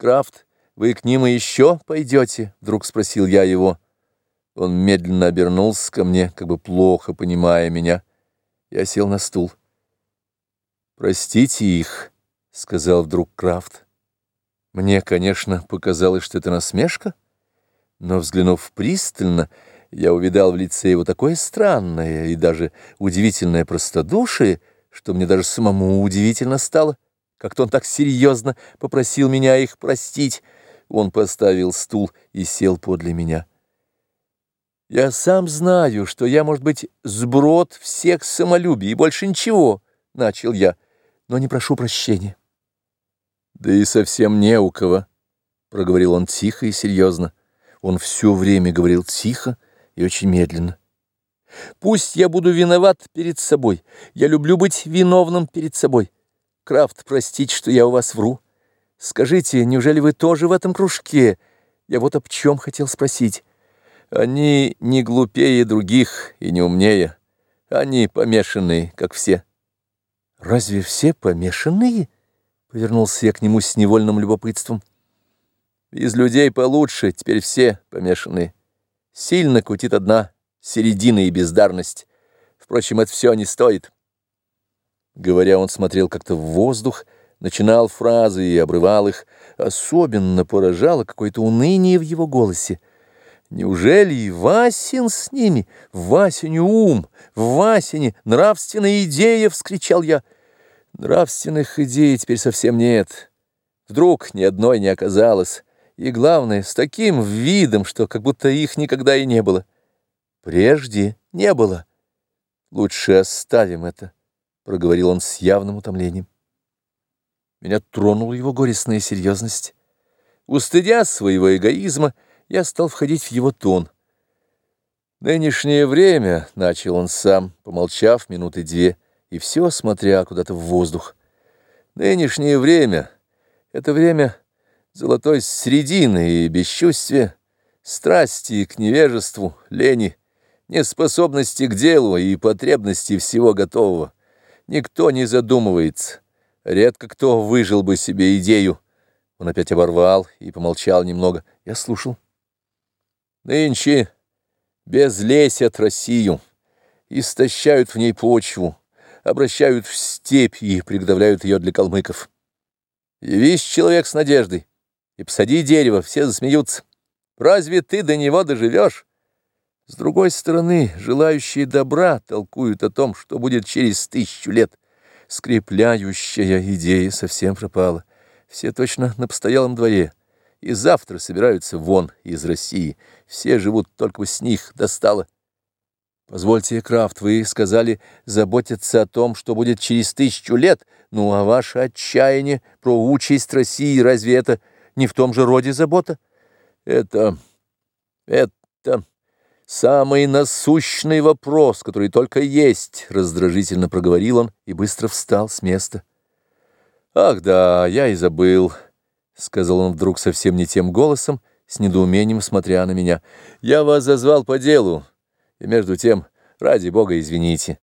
Крафт, вы к ним еще пойдете? Вдруг спросил я его. Он медленно обернулся ко мне, как бы плохо понимая меня. Я сел на стул. «Простите их», — сказал вдруг Крафт. Мне, конечно, показалось, что это насмешка, но, взглянув пристально, я увидал в лице его такое странное и даже удивительное простодушие, что мне даже самому удивительно стало, как-то он так серьезно попросил меня их простить. Он поставил стул и сел подле меня. Я сам знаю, что я, может быть, сброд всех самолюбий и больше ничего, — начал я, — но не прошу прощения. Да и совсем не у кого, — проговорил он тихо и серьезно. Он все время говорил тихо и очень медленно. Пусть я буду виноват перед собой. Я люблю быть виновным перед собой. Крафт, простите, что я у вас вру. Скажите, неужели вы тоже в этом кружке? Я вот об чем хотел спросить. Они не глупее других и не умнее. Они помешанные, как все. Разве все помешанные? Повернулся я к нему с невольным любопытством. Из людей получше, теперь все помешанные. Сильно кутит одна середина и бездарность. Впрочем, это все не стоит. Говоря, он смотрел как-то в воздух, начинал фразы и обрывал их. Особенно поражало какое-то уныние в его голосе. Неужели и Васин с ними? В Васине ум, в Васине нравственная идея, — вскричал я. Нравственных идей теперь совсем нет. Вдруг ни одной не оказалось. И главное, с таким видом, что как будто их никогда и не было. Прежде не было. Лучше оставим это, — проговорил он с явным утомлением. Меня тронула его горестная серьезность. Устыдя своего эгоизма, — я стал входить в его тон. «Нынешнее время», — начал он сам, помолчав минуты две, и все смотря куда-то в воздух. «Нынешнее время — это время золотой середины и бесчувствия, страсти к невежеству, лени, неспособности к делу и потребности всего готового. Никто не задумывается, редко кто выжил бы себе идею». Он опять оборвал и помолчал немного. Я слушал. Нынче безлесят Россию, истощают в ней почву, обращают в степь и приготовляют ее для калмыков. Явись человек с надеждой, и посади дерево, все засмеются. Разве ты до него доживешь? С другой стороны, желающие добра толкуют о том, что будет через тысячу лет. Скрепляющая идея совсем пропала. Все точно на постоялом дворе и завтра собираются вон из России. Все живут только с них достало. Позвольте, Крафт, вы сказали заботиться о том, что будет через тысячу лет. Ну, а ваше отчаяние про участь России, разве это не в том же роде забота? Это... это... самый насущный вопрос, который только есть, раздражительно проговорил он и быстро встал с места. Ах да, я и забыл... — сказал он вдруг совсем не тем голосом, с недоумением смотря на меня. «Я вас зазвал по делу, и между тем, ради бога, извините».